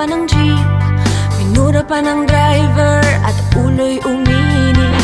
pa ng jeep Minura pa ng driver at ulo'y uminit.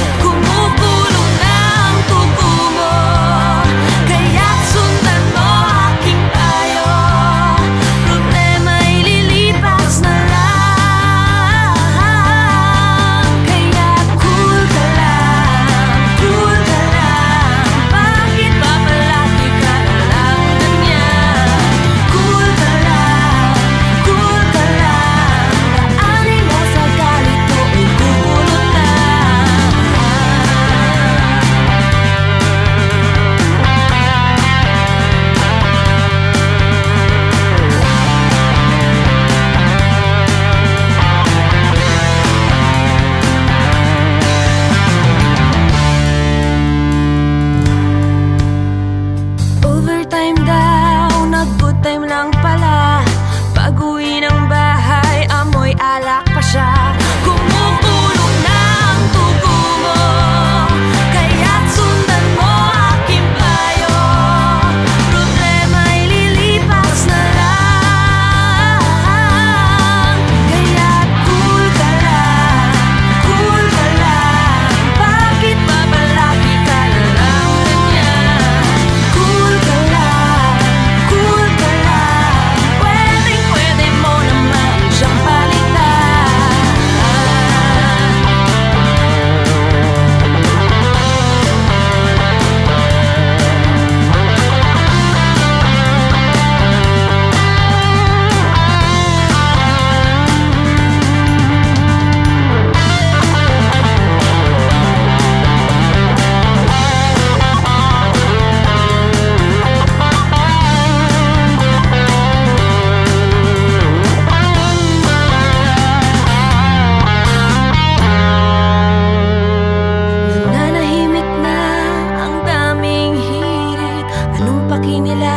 paglalaki nila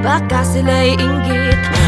Baka sila'y inggit.